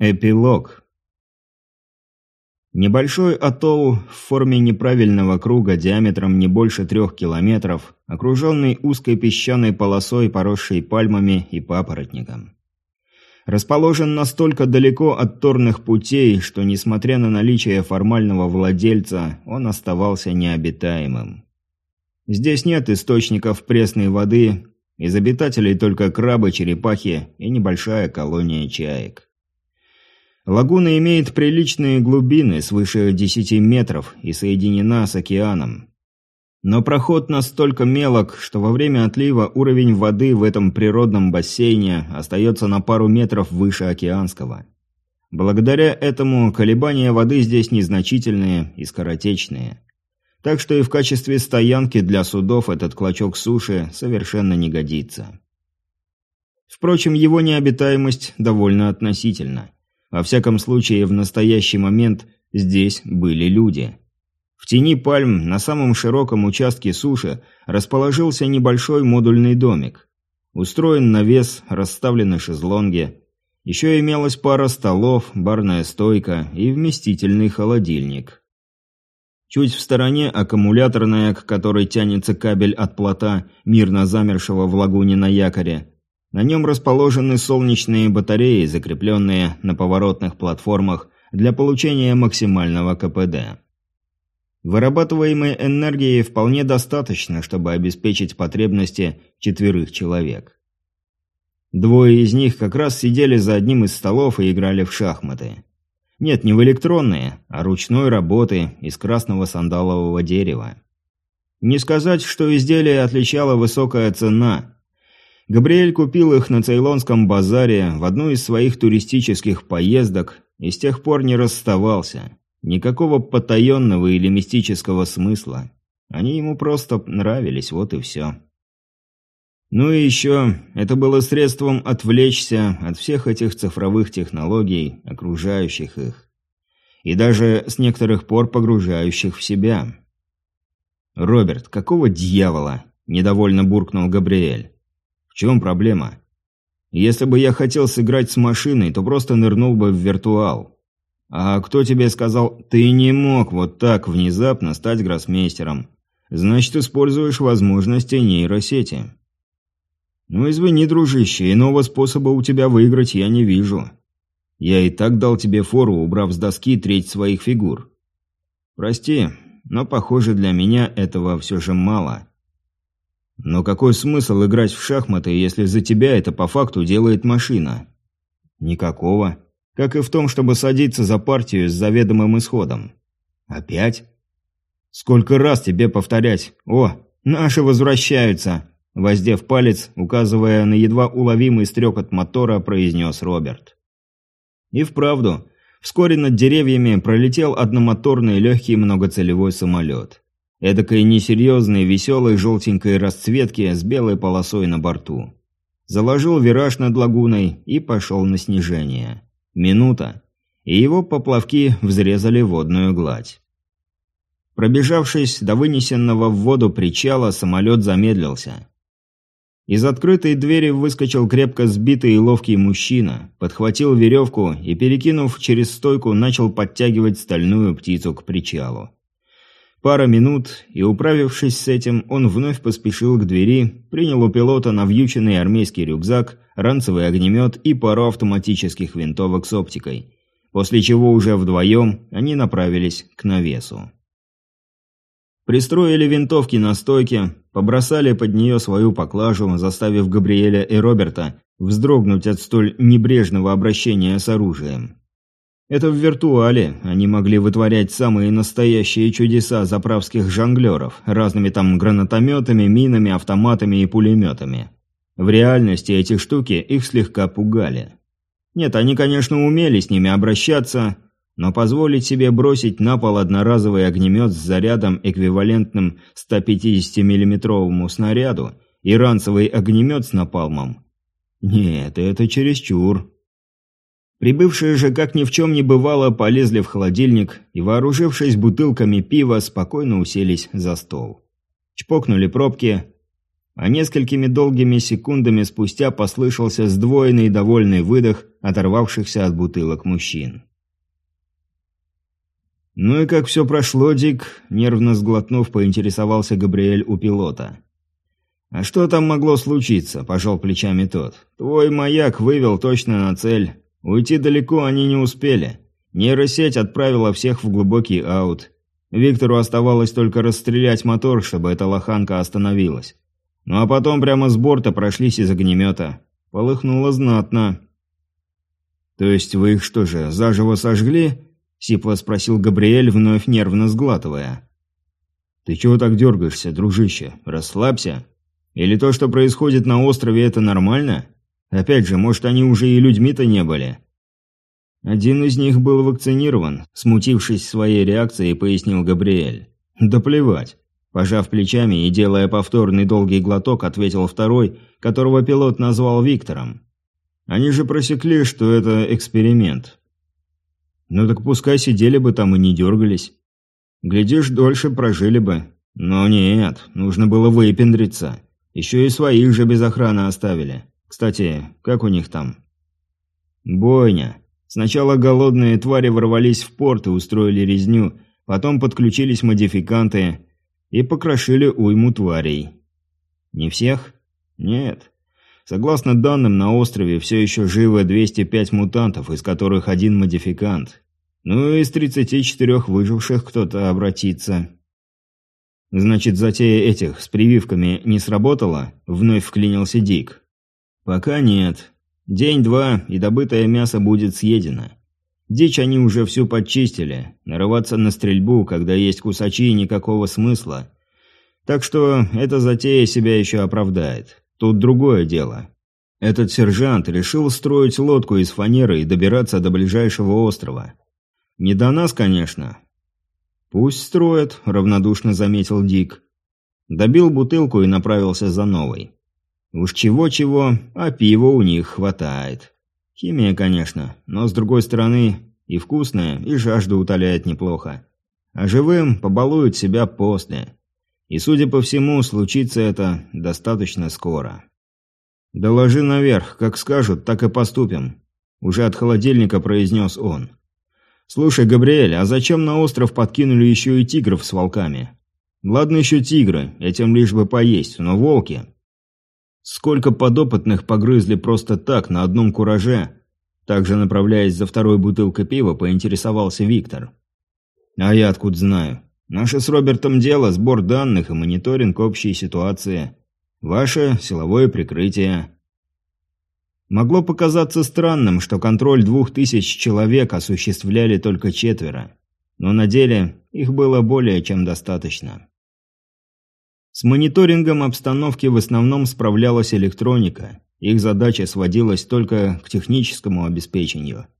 Эпилог. Небольшой атолл в форме неправильного круга диаметром не больше трех километров, окруженный узкой песчаной полосой, поросшей пальмами и папоротником. Расположен настолько далеко от торных путей, что, несмотря на наличие формального владельца, он оставался необитаемым. Здесь нет источников пресной воды, из обитателей только крабы, черепахи и небольшая колония чаек. Лагуна имеет приличные глубины, свыше 10 метров, и соединена с океаном. Но проход настолько мелок, что во время отлива уровень воды в этом природном бассейне остается на пару метров выше океанского. Благодаря этому колебания воды здесь незначительные и скоротечные. Так что и в качестве стоянки для судов этот клочок суши совершенно не годится. Впрочем, его необитаемость довольно относительна. Во всяком случае, в настоящий момент здесь были люди. В тени пальм на самом широком участке суши расположился небольшой модульный домик. Устроен навес, расставлены шезлонги. Еще имелась пара столов, барная стойка и вместительный холодильник. Чуть в стороне аккумуляторная, к которой тянется кабель от плота, мирно замершего в лагуне на якоре, на нем расположены солнечные батареи, закрепленные на поворотных платформах для получения максимального КПД. Вырабатываемой энергии вполне достаточно, чтобы обеспечить потребности четверых человек. Двое из них как раз сидели за одним из столов и играли в шахматы. Нет, не в электронные, а ручной работы из красного сандалового дерева. Не сказать, что изделие отличала высокая цена – Габриэль купил их на Цейлонском базаре в одну из своих туристических поездок и с тех пор не расставался. Никакого потаенного или мистического смысла. Они ему просто нравились, вот и все. Ну и еще, это было средством отвлечься от всех этих цифровых технологий, окружающих их. И даже с некоторых пор погружающих в себя. «Роберт, какого дьявола?» – недовольно буркнул Габриэль чем проблема? Если бы я хотел сыграть с машиной, то просто нырнул бы в виртуал. А кто тебе сказал, ты не мог вот так внезапно стать гроссмейстером? Значит, используешь возможности нейросети. Ну извини, дружище, иного способа у тебя выиграть я не вижу. Я и так дал тебе фору, убрав с доски треть своих фигур. Прости, но, похоже, для меня этого все же мало. Но какой смысл играть в шахматы, если за тебя это по факту делает машина? Никакого. Как и в том, чтобы садиться за партию с заведомым исходом. Опять? Сколько раз тебе повторять? О, наши возвращаются! Воздев палец, указывая на едва уловимый стрекот мотора, произнес Роберт. И вправду, вскоре над деревьями пролетел одномоторный легкий многоцелевой самолет. Эдакой несерьезной, веселой желтенькой расцветки с белой полосой на борту. Заложил вираж над лагуной и пошел на снижение. Минута, и его поплавки взрезали водную гладь. Пробежавшись до вынесенного в воду причала, самолет замедлился. Из открытой двери выскочил крепко сбитый и ловкий мужчина, подхватил веревку и, перекинув через стойку, начал подтягивать стальную птицу к причалу. Пара минут, и управившись с этим, он вновь поспешил к двери, принял у пилота навьюченный армейский рюкзак, ранцевый огнемет и пару автоматических винтовок с оптикой, после чего уже вдвоем они направились к навесу. Пристроили винтовки на стойке, побросали под нее свою поклажу, заставив Габриэля и Роберта вздрогнуть от столь небрежного обращения с оружием. Это в виртуале они могли вытворять самые настоящие чудеса заправских жонглеров, разными там гранатометами, минами, автоматами и пулеметами. В реальности эти штуки их слегка пугали. Нет, они, конечно, умели с ними обращаться, но позволить себе бросить на пол одноразовый огнемет с зарядом, эквивалентным 150 миллиметровому снаряду, и ранцевый огнемет с напалмом – нет, это чересчур. Прибывшие же, как ни в чем не бывало, полезли в холодильник и, вооружившись бутылками пива, спокойно уселись за стол. Чпокнули пробки. а несколькими долгими секундами спустя послышался сдвоенный довольный выдох оторвавшихся от бутылок мужчин. «Ну и как все прошло, Дик?» – нервно сглотнув, поинтересовался Габриэль у пилота. «А что там могло случиться?» – пожал плечами тот. «Твой маяк вывел точно на цель. Уйти далеко они не успели. Нейросеть отправила всех в глубокий аут. Виктору оставалось только расстрелять мотор, чтобы эта лоханка остановилась. Ну а потом прямо с борта прошлись из огнемета. Полыхнуло знатно». «То есть вы их что же, заживо сожгли?» – сипло спросил Габриэль, вновь нервно сглатывая. «Ты чего так дергаешься, дружище? Расслабься. Или то, что происходит на острове, это нормально? Опять же, может, они уже и людьми-то не были?» Один из них был вакцинирован, смутившись своей реакцией, пояснил Габриэль. «Да плевать». Пожав плечами и делая повторный долгий глоток, ответил второй, которого пилот назвал Виктором. «Они же просекли, что это эксперимент. Ну так пускай сидели бы там и не дергались. Глядишь, дольше прожили бы. Но нет, нужно было выпендриться. Еще и своих же без охраны оставили. Кстати, как у них там? Бойня. Сначала голодные твари ворвались в порт и устроили резню, потом подключились модификанты и покрошили уйму тварей. Не всех? Нет. Согласно данным, на острове все еще живы 205 мутантов, из которых один модификант. Ну, из 34 выживших кто-то обратится. Значит, затея этих с прививками не сработала? Вновь вклинился Дик. Пока нет. День-два, и добытое мясо будет съедено. Дичь они уже всю подчистили. Нарываться на стрельбу, когда есть кусачи, никакого смысла. Так что эта затея себя еще оправдает. Тут другое дело. Этот сержант решил строить лодку из фанеры и добираться до ближайшего острова. Не до нас, конечно. Пусть строят, равнодушно заметил Дик. Добил бутылку и направился за новой. Уж чего-чего, а пива у них хватает. Химия, конечно, но с другой стороны и вкусная, и жажду утоляет неплохо. А живым побалуют себя после. И, судя по всему, случится это достаточно скоро. «Доложи наверх, как скажут, так и поступим», – уже от холодильника произнес он. «Слушай, Габриэль, а зачем на остров подкинули еще и тигров с волками? Ладно еще тигры, этим лишь бы поесть, но волки...» Сколько подопытных погрызли просто так, на одном кураже? Также направляясь за второй бутылкой пива, поинтересовался Виктор. «А я откуда знаю?» Наше с Робертом дело – сбор данных и мониторинг общей ситуации. Ваше – силовое прикрытие. Могло показаться странным, что контроль двух тысяч человек осуществляли только четверо. Но на деле их было более чем достаточно. С мониторингом обстановки в основном справлялась электроника. Их задача сводилась только к техническому обеспечению –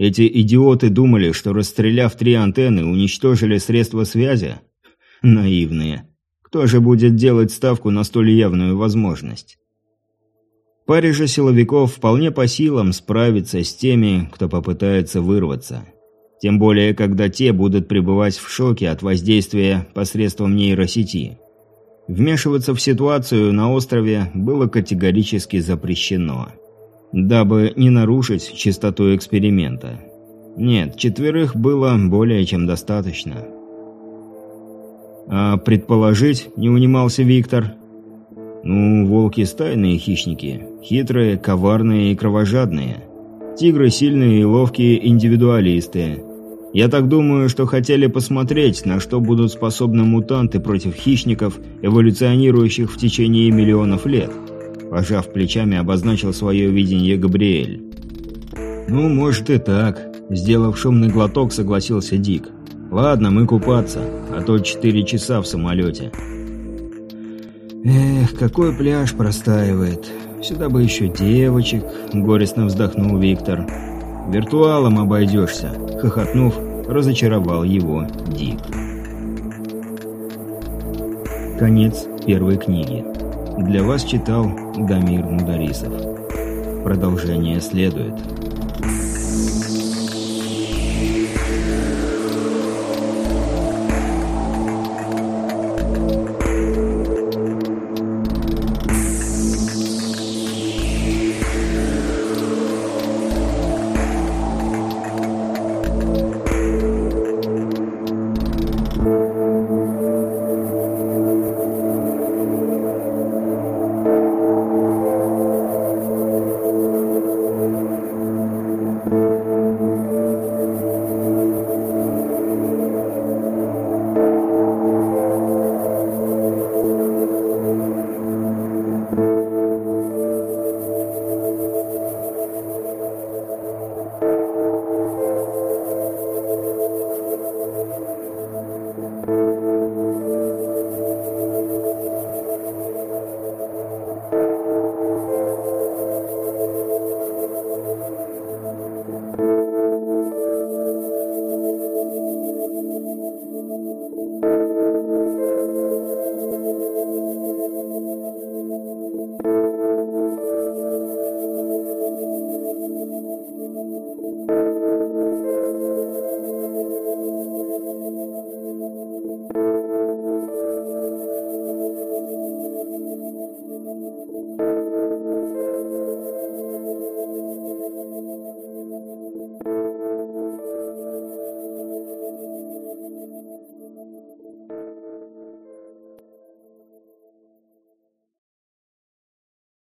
эти идиоты думали, что расстреляв три антенны, уничтожили средства связи? Наивные. Кто же будет делать ставку на столь явную возможность? Паре же силовиков вполне по силам справиться с теми, кто попытается вырваться. Тем более, когда те будут пребывать в шоке от воздействия посредством нейросети. Вмешиваться в ситуацию на острове было категорически запрещено дабы не нарушить чистоту эксперимента. Нет, четверых было более чем достаточно. А предположить, не унимался Виктор. Ну, волки стайные хищники, хитрые, коварные и кровожадные. Тигры сильные и ловкие индивидуалисты. Я так думаю, что хотели посмотреть, на что будут способны мутанты против хищников, эволюционирующих в течение миллионов лет. Пожав плечами, обозначил свое видение Габриэль. «Ну, может и так», – сделав шумный глоток, согласился Дик. «Ладно, мы купаться, а то четыре часа в самолете». «Эх, какой пляж простаивает. Сюда бы еще девочек», – горестно вздохнул Виктор. «Виртуалом обойдешься», – хохотнув, разочаровал его Дик. Конец первой книги. Для вас читал Дамир Мударисов. Продолжение следует.